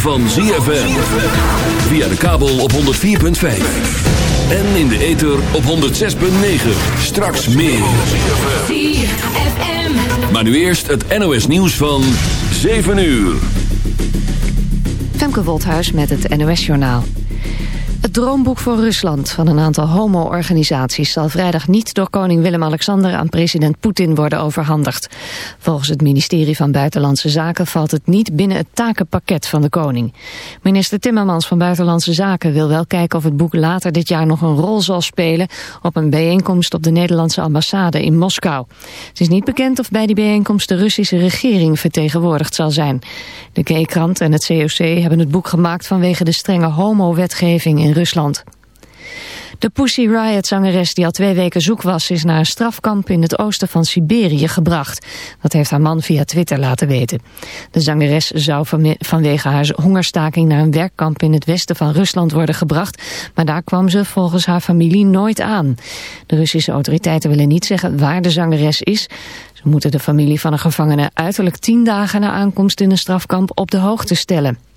van ZFM. Via de kabel op 104.5. En in de ether op 106.9. Straks meer. ZFM. Maar nu eerst het NOS nieuws van 7 uur. Femke Wolthuis met het NOS Journaal. Het droomboek voor Rusland van een aantal homo-organisaties... zal vrijdag niet door koning Willem-Alexander aan president Poetin worden overhandigd. Volgens het ministerie van Buitenlandse Zaken valt het niet binnen het takenpakket van de koning. Minister Timmermans van Buitenlandse Zaken wil wel kijken of het boek later dit jaar nog een rol zal spelen... op een bijeenkomst op de Nederlandse ambassade in Moskou. Het is niet bekend of bij die bijeenkomst de Russische regering vertegenwoordigd zal zijn. De K-krant en het COC hebben het boek gemaakt vanwege de strenge homo-wetgeving in Rusland. De Pussy Riot-zangeres die al twee weken zoek was... is naar een strafkamp in het oosten van Siberië gebracht. Dat heeft haar man via Twitter laten weten. De zangeres zou vanwege haar hongerstaking... naar een werkkamp in het westen van Rusland worden gebracht... maar daar kwam ze volgens haar familie nooit aan. De Russische autoriteiten willen niet zeggen waar de zangeres is. Ze moeten de familie van een gevangene uiterlijk tien dagen na aankomst in een strafkamp op de hoogte stellen.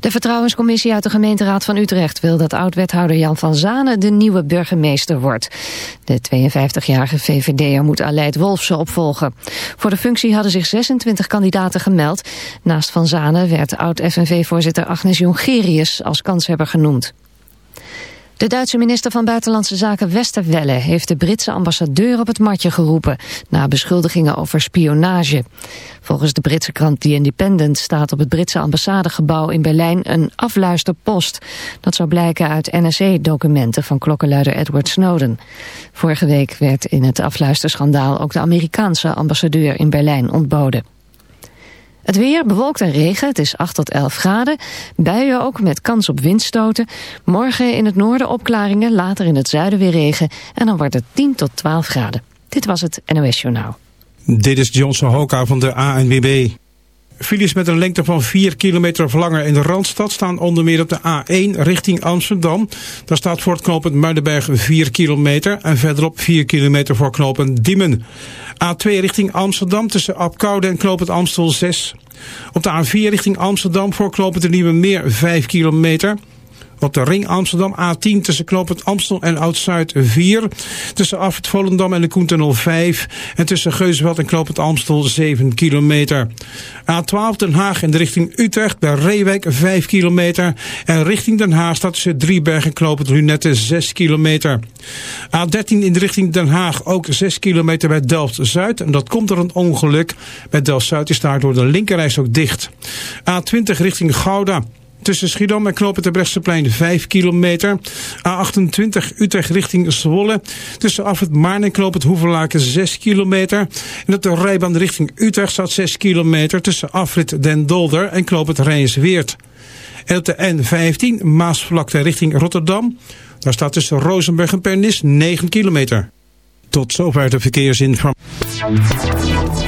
De Vertrouwenscommissie uit de gemeenteraad van Utrecht wil dat oud-wethouder Jan van Zanen de nieuwe burgemeester wordt. De 52-jarige VVD'er moet Aleid Wolfsen opvolgen. Voor de functie hadden zich 26 kandidaten gemeld. Naast Van Zanen werd oud-FNV-voorzitter Agnes Jongerius als kanshebber genoemd. De Duitse minister van Buitenlandse Zaken Westerwelle heeft de Britse ambassadeur op het matje geroepen na beschuldigingen over spionage. Volgens de Britse krant The Independent staat op het Britse ambassadegebouw in Berlijn een afluisterpost. Dat zou blijken uit NSA-documenten van klokkenluider Edward Snowden. Vorige week werd in het afluisterschandaal ook de Amerikaanse ambassadeur in Berlijn ontboden. Het weer bewolkt en regen, het is 8 tot 11 graden. Buien ook met kans op windstoten. Morgen in het noorden opklaringen, later in het zuiden weer regen. En dan wordt het 10 tot 12 graden. Dit was het NOS Journaal. Dit is Johnson Hoka van de ANWB. Files met een lengte van 4 kilometer of langer in de Randstad staan onder meer op de A1 richting Amsterdam. Daar staat voor het Muidenberg 4 kilometer en verderop 4 kilometer voor Diemen. A2 richting Amsterdam tussen Apkoude en knooppunt Amstel 6. Op de A4 richting Amsterdam voor knooppunt de Nieuwe Meer 5 kilometer. Op de ring Amsterdam A10 tussen knooppunt Amstel en Oud-Zuid 4. Tussen Afrit Volendam en de Koentunnel 5. En tussen Geusveld en knooppunt Amstel 7 kilometer. A12 Den Haag in de richting Utrecht bij Reewijk 5 kilometer. En richting Den Haag staat tussen Drieberg en knooppunt Lunette 6 kilometer. A13 in de richting Den Haag ook 6 kilometer bij Delft-Zuid. En dat komt door een ongeluk. Bij Delft-Zuid is daardoor de linkerreis ook dicht. A20 richting Gouda. Tussen Schiedam en Knopen de Brechtseplein 5 kilometer. A28 Utrecht richting Zwolle. Tussen af het Maarn en Knoop het Hoevenlaken 6 kilometer. En op de rijbaan richting Utrecht staat 6 kilometer. Tussen afrit Den Dolder en Knoop het Rijnsweert. En op de N15 Maasvlakte richting Rotterdam. Daar staat tussen Rozenburg en Pernis 9 kilometer. Tot zover de verkeersinformatie.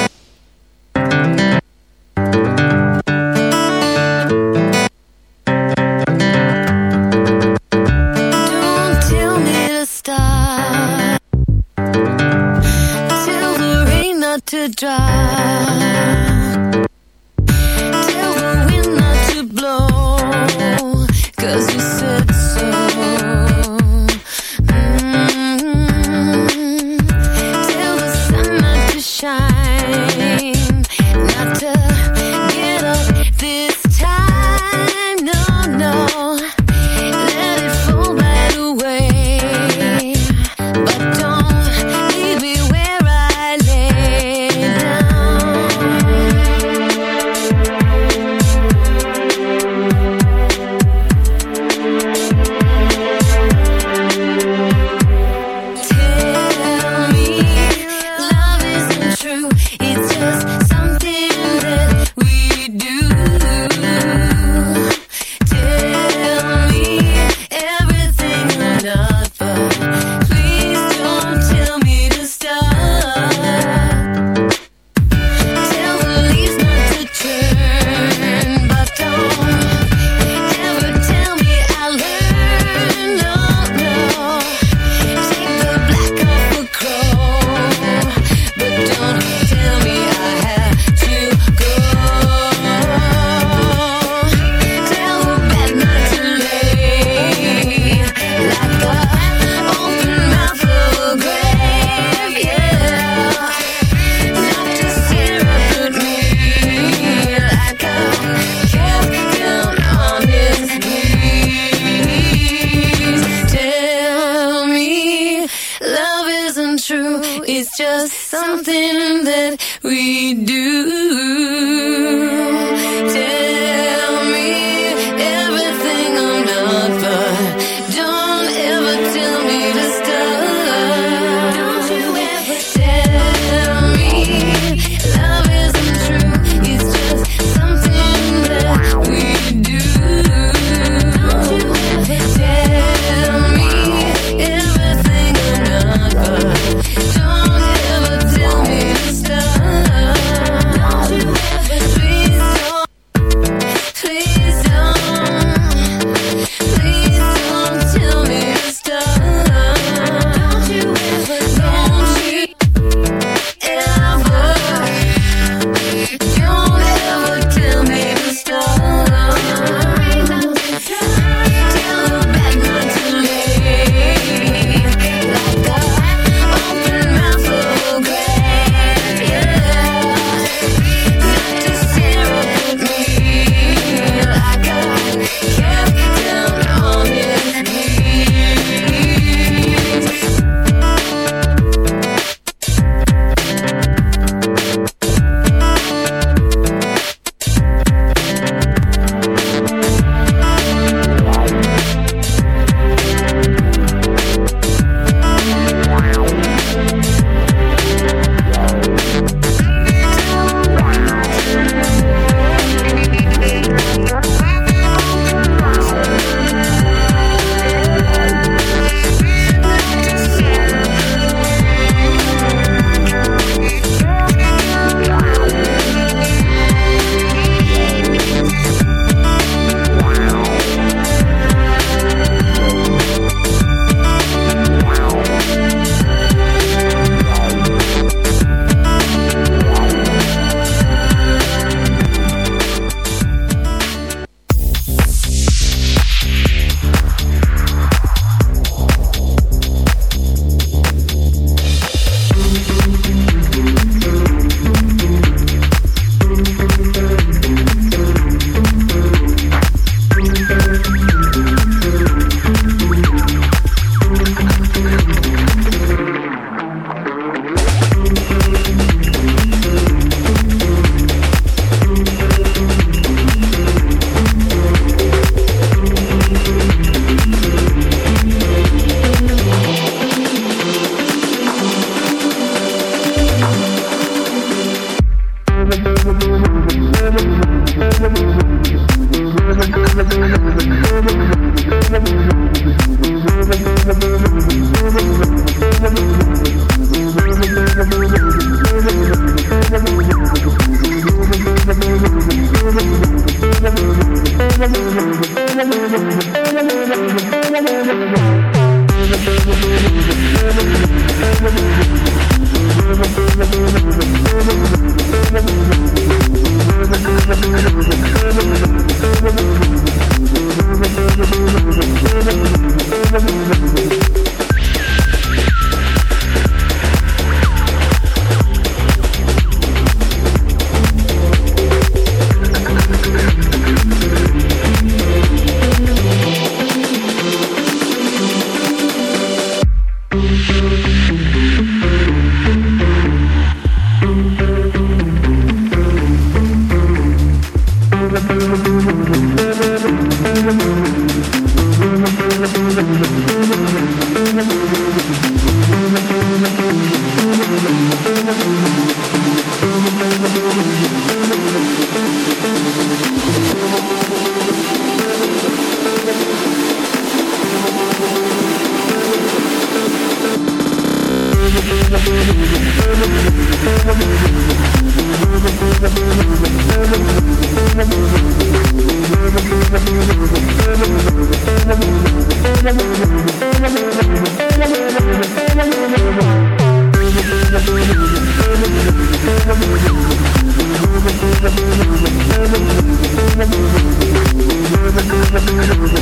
Remember.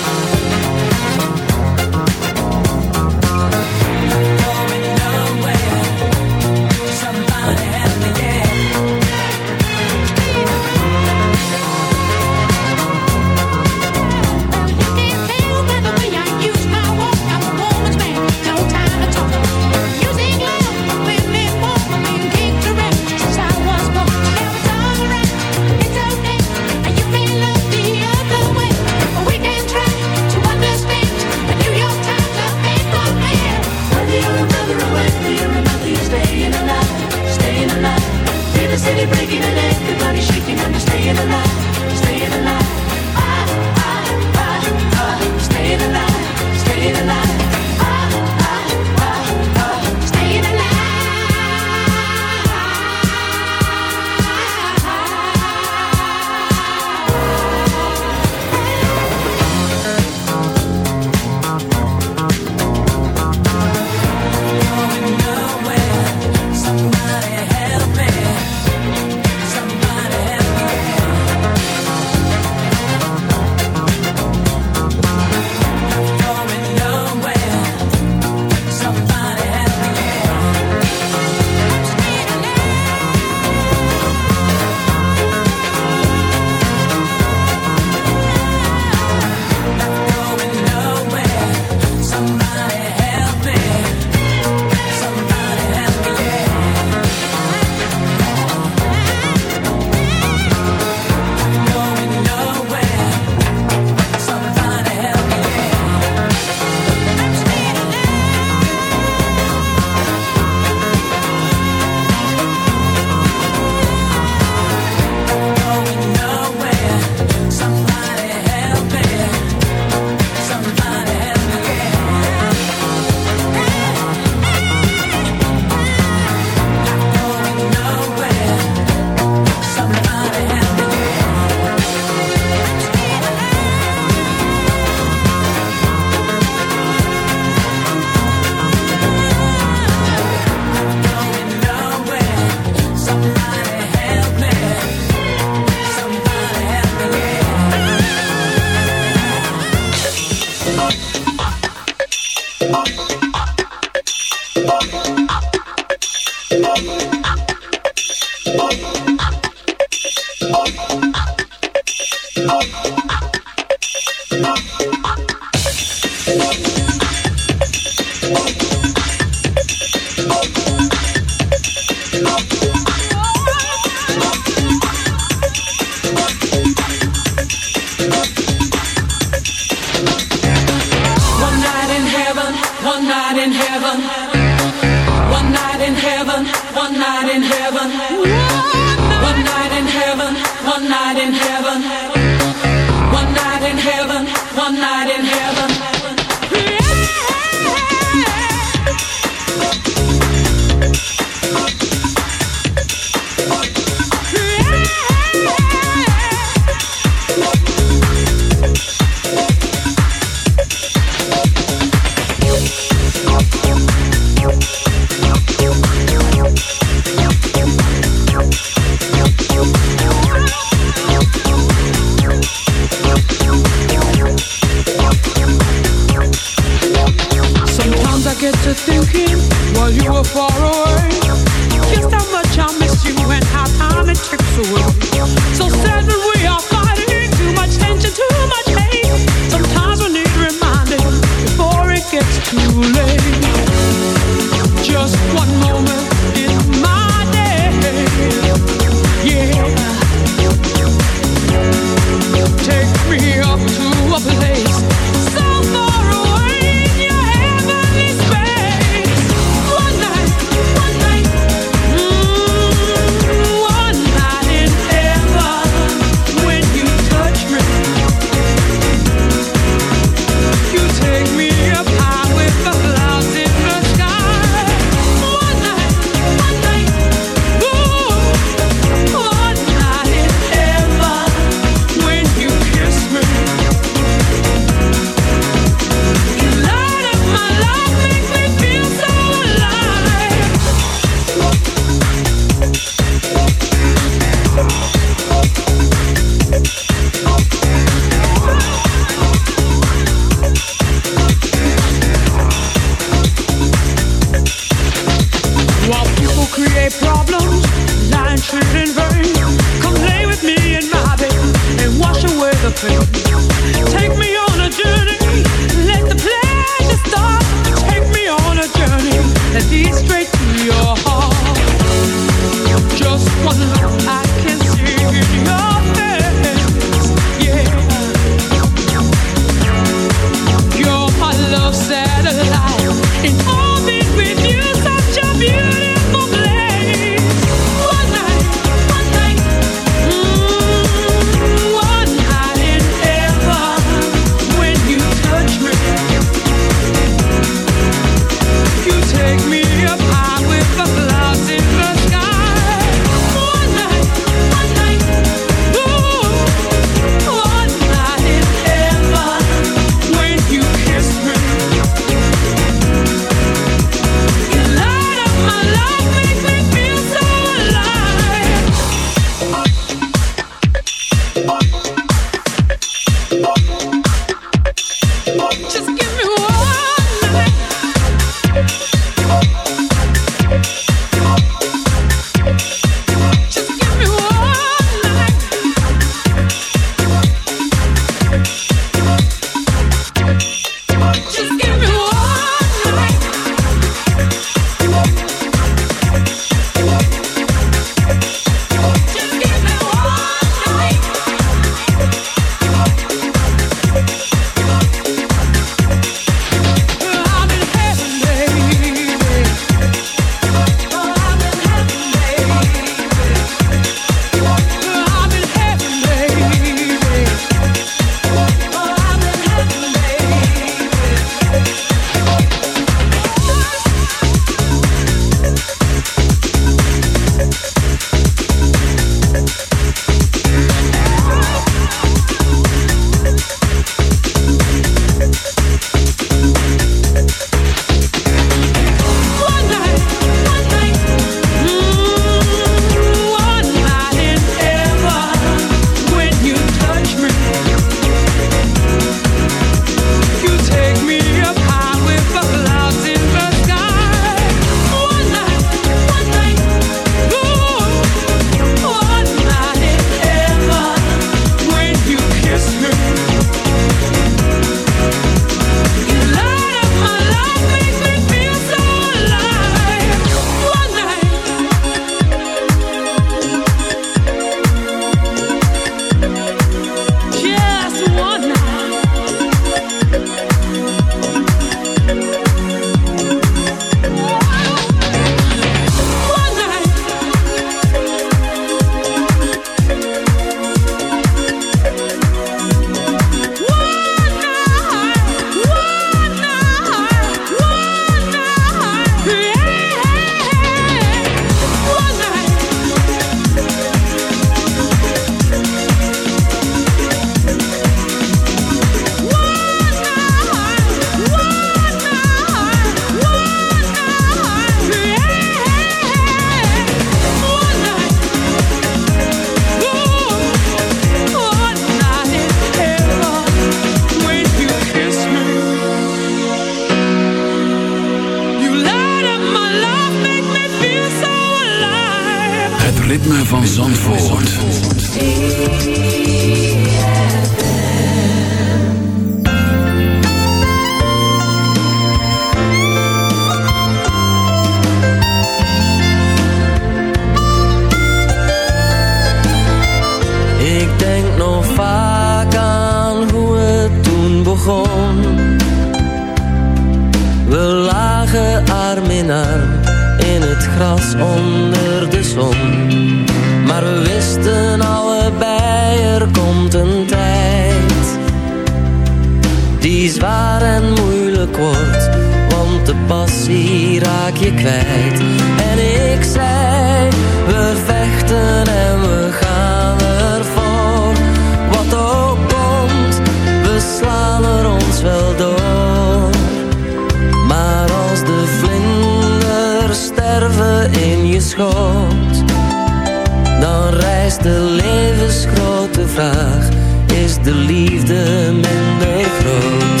is de liefde minder groot?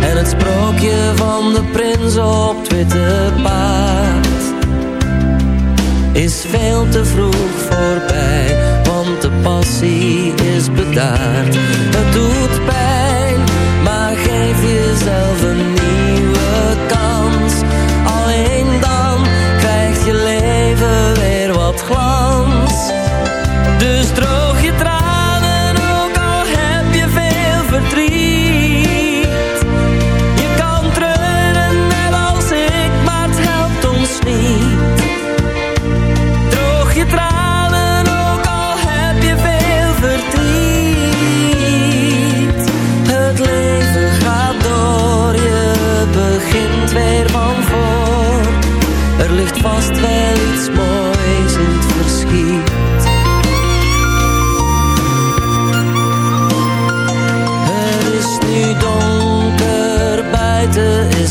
En het sprookje van de prins op Twitter paard Is veel te vroeg voorbij, want de passie is bedaard Het doet pijn, maar geef jezelf een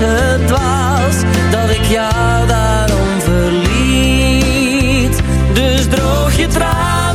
het was dat ik jou daarom verliet. Dus droog je traan.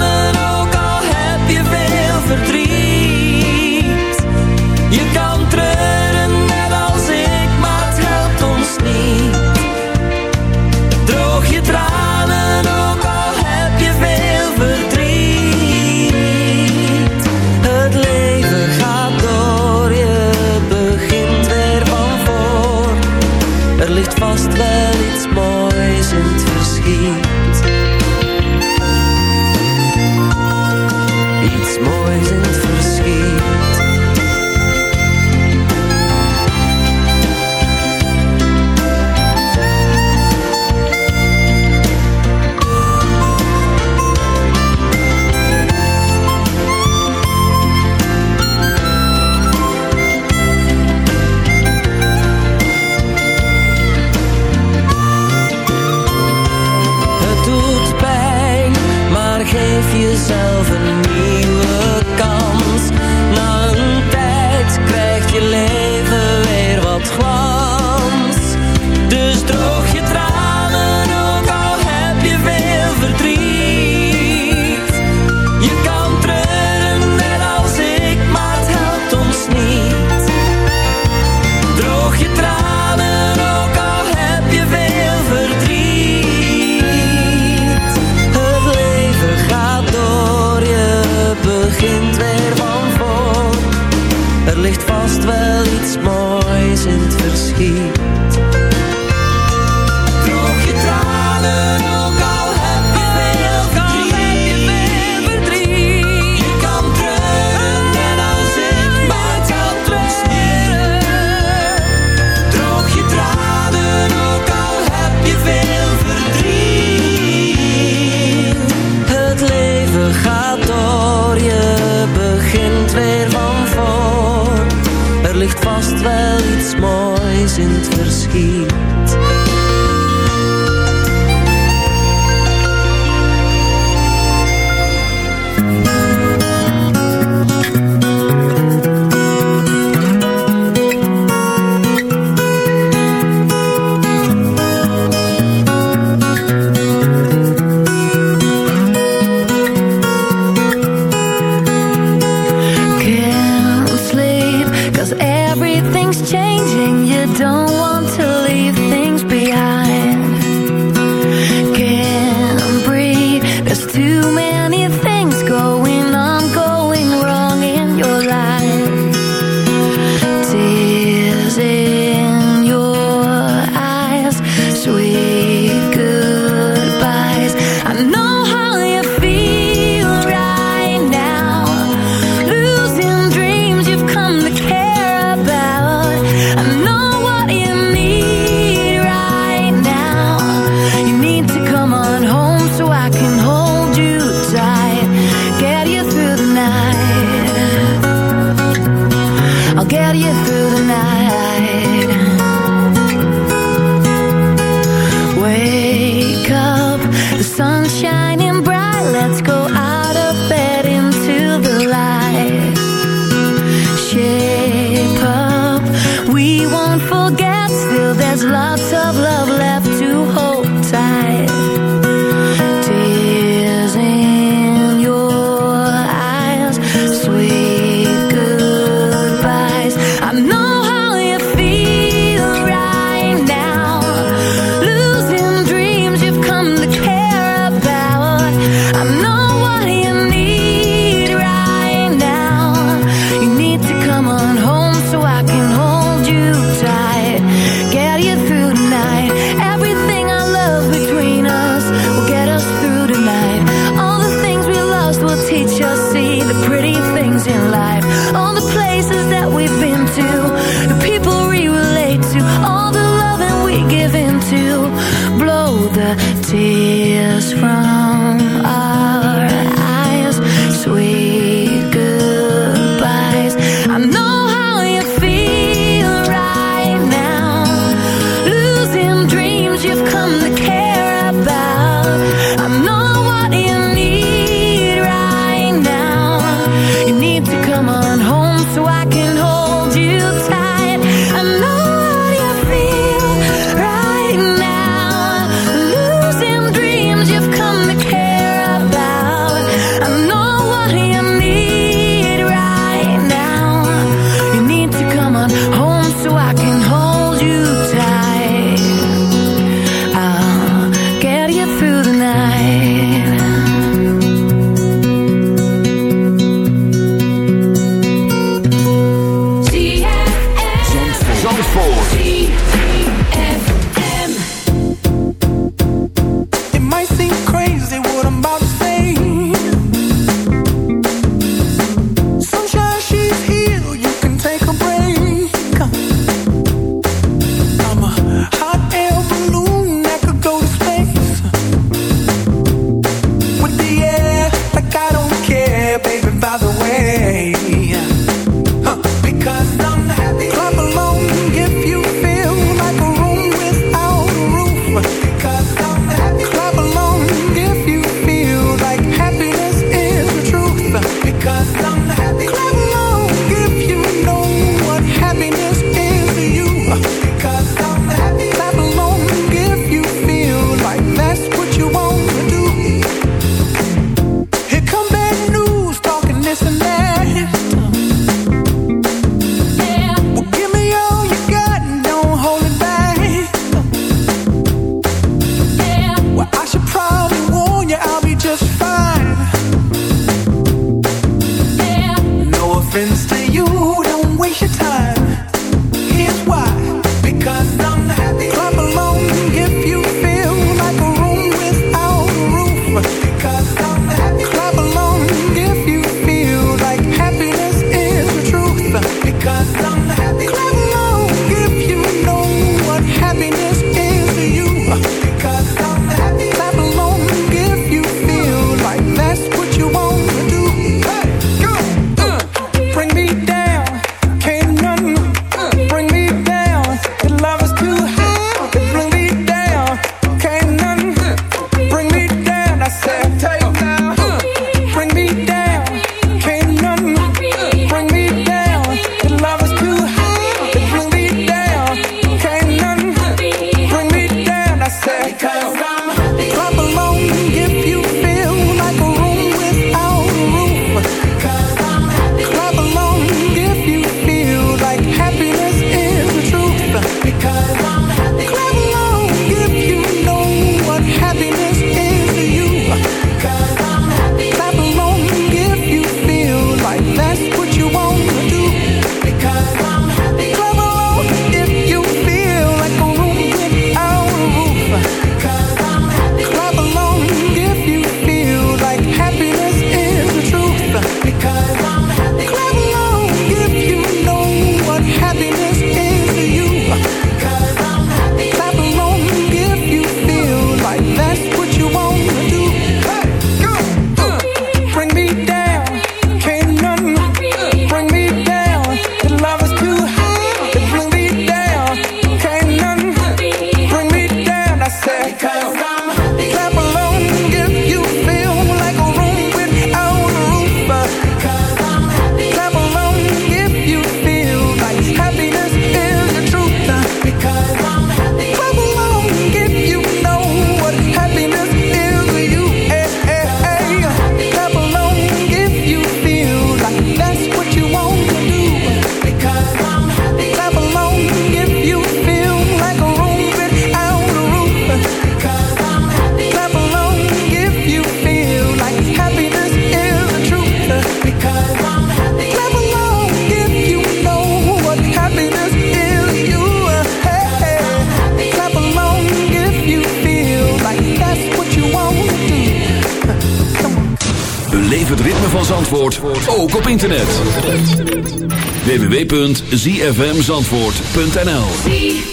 www.zfmzandvoort.nl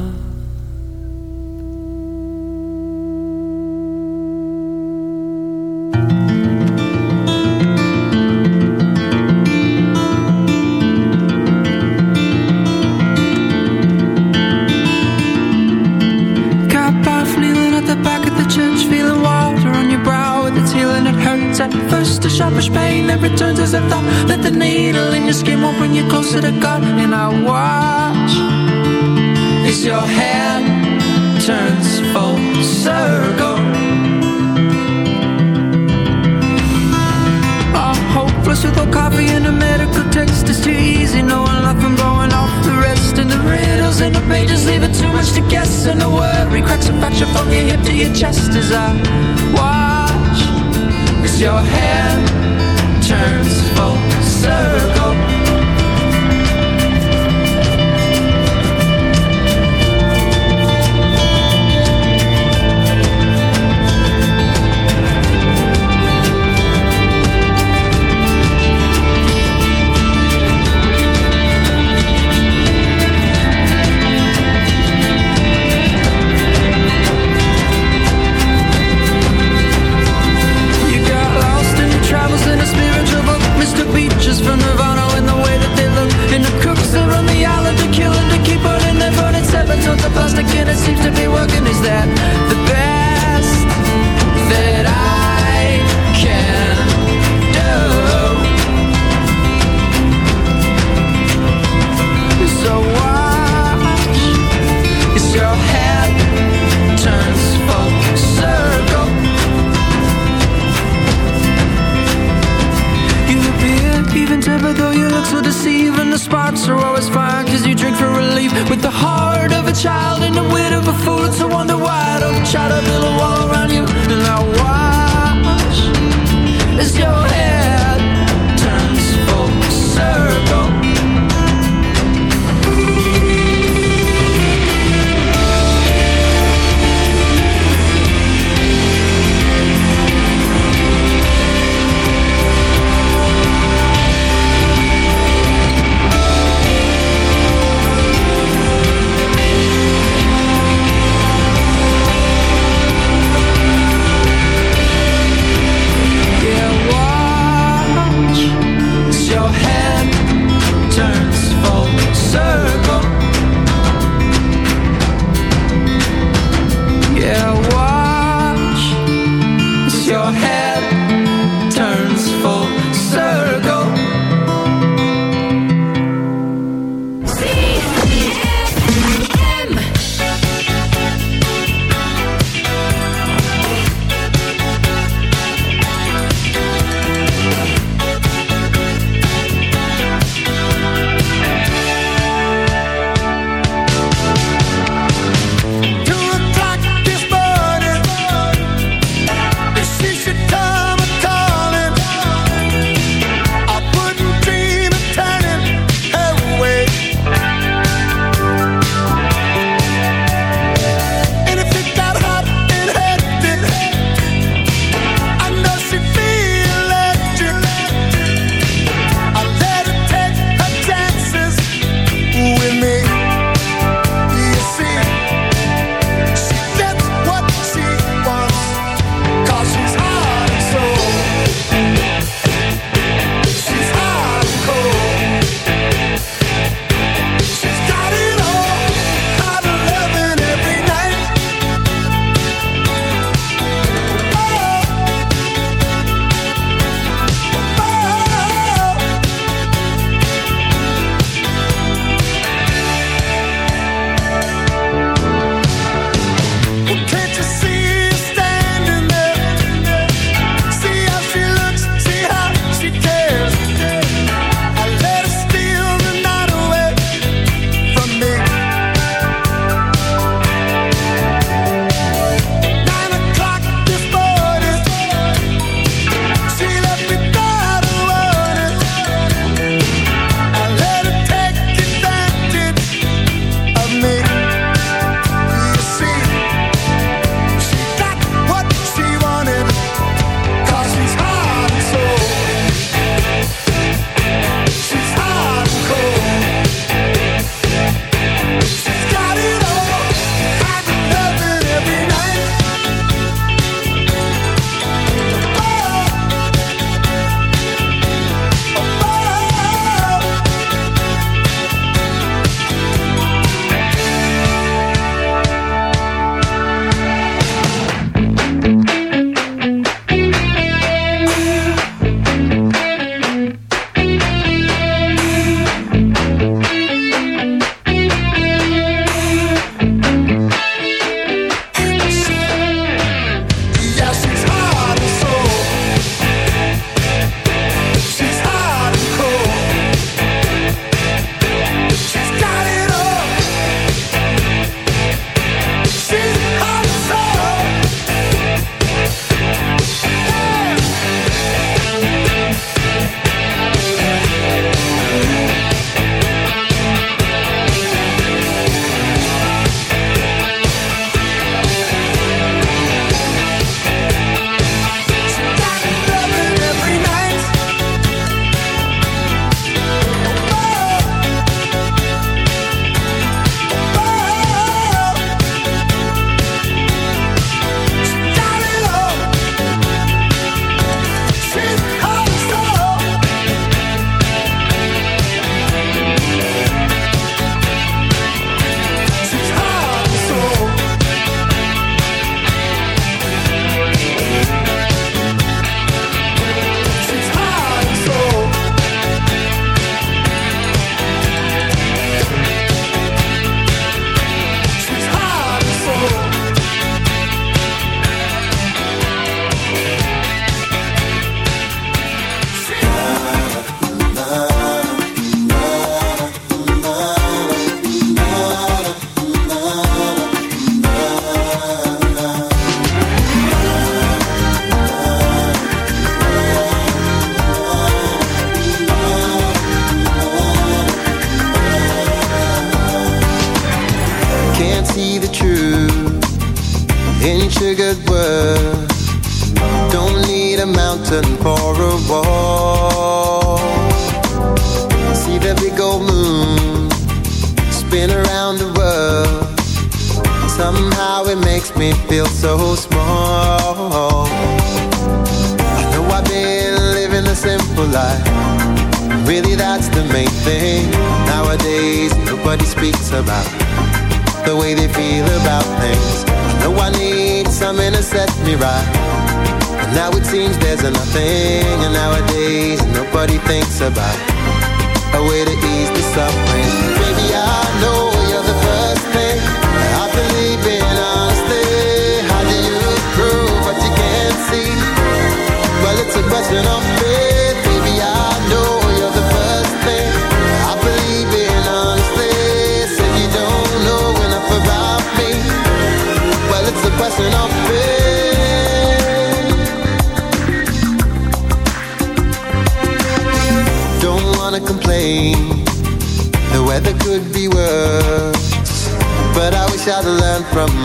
As a thought that the needle in your skin won't bring you closer to God. And I watch as your hand turns full circle. Oh, hopeless without coffee and a medical text. It's too easy knowing life from going off the rest. And the riddles in the pages leaving too much to guess. And the worry cracks a fracture from your hip to your chest as I watch as your hand turns full circle.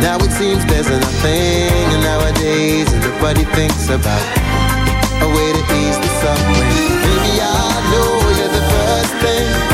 Now it seems there's nothing. And nowadays, nobody thinks about a way to ease the suffering. Baby, I know you're the first thing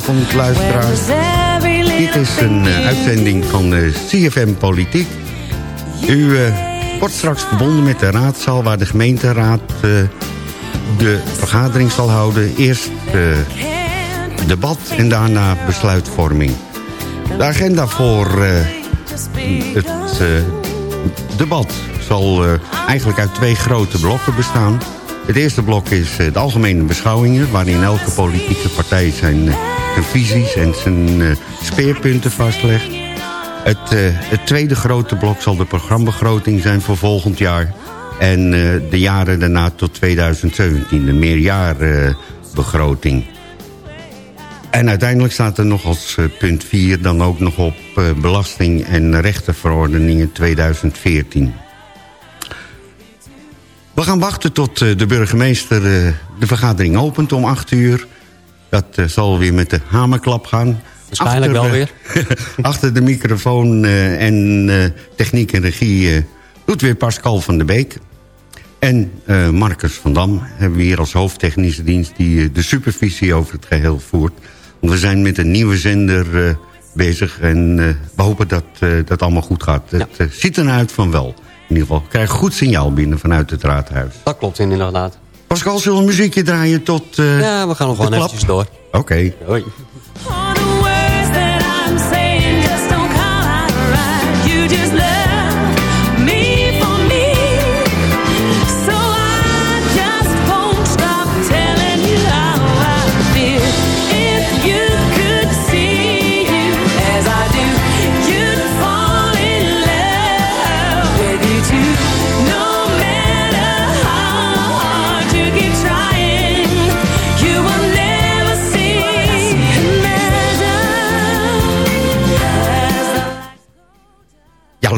Goedenavond, luisteraars. Dit is een eh, uitzending van de CFM Politiek. U eh, wordt straks verbonden met de raadzaal... waar de gemeenteraad eh, de vergadering zal houden. Eerst eh, debat en daarna besluitvorming. De agenda voor eh, het eh, debat zal eh, eigenlijk uit twee grote blokken bestaan. Het eerste blok is eh, de algemene beschouwingen... waarin elke politieke partij zijn, eh, zijn visies en zijn eh, speerpunten vastlegt. Het, eh, het tweede grote blok zal de programbegroting zijn voor volgend jaar... en eh, de jaren daarna tot 2017, de meerjaarbegroting. En uiteindelijk staat er nog als punt 4 dan ook nog op belasting- en rechtenverordeningen 2014. We gaan wachten tot de burgemeester de vergadering opent om 8 uur. Dat eh, zal weer met de hamerklap gaan. Waarschijnlijk wel weer. achter de microfoon eh, en eh, techniek en regie doet weer Pascal van der Beek. En eh, Marcus van Dam hebben we hier als hoofdtechnische dienst... die de supervisie over het geheel voert. Want we zijn met een nieuwe zender bezig en we hopen dat dat allemaal goed gaat. Het ziet ernaar uit van wel. In ieder geval, we krijgen goed signaal binnen vanuit het raadhuis. Dat klopt inderdaad. Pascal, zullen we een muziekje draaien tot eh, Ja, we gaan nog gewoon eventjes door. Oké. Hoi.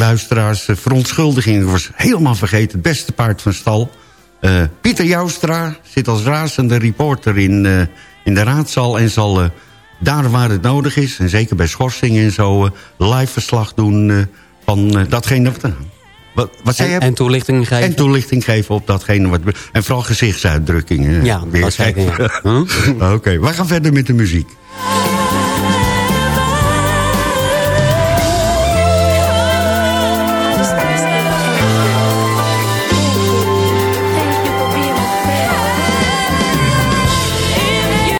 Luisteraars, eh, verontschuldiging. Ik was helemaal vergeten. Het beste paard van stal. Eh, Pieter Joustra zit als razende reporter in, eh, in de raadzaal... en zal daar waar het nodig is, en zeker bij schorsingen en zo... live verslag doen van datgene wat... Wat, wat zei En, je? en toelichting geven. En toelichting geven op datgene wat... En vooral gezichtsuitdrukkingen. Ja, dat zeker, ja. Oké, we gaan verder met de muziek.